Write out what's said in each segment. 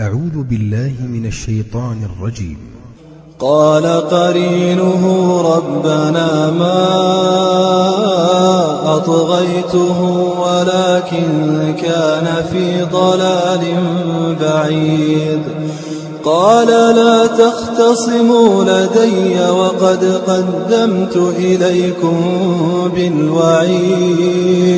أعوذ بالله من الشيطان الرجيم. قال قرينه ربنا ما أطغيته ولكن كان في ضلال بعيد. قال لا تختصموا لدي وقد قدمت إليكم بالوعيد.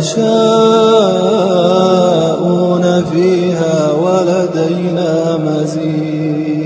يشاءون فيها ولدينا مزيد.